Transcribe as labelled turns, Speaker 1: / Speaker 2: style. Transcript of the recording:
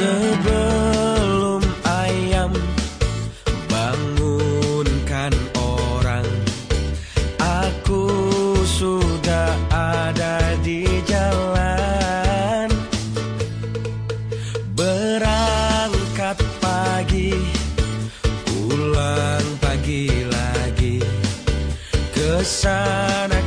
Speaker 1: Sebab sun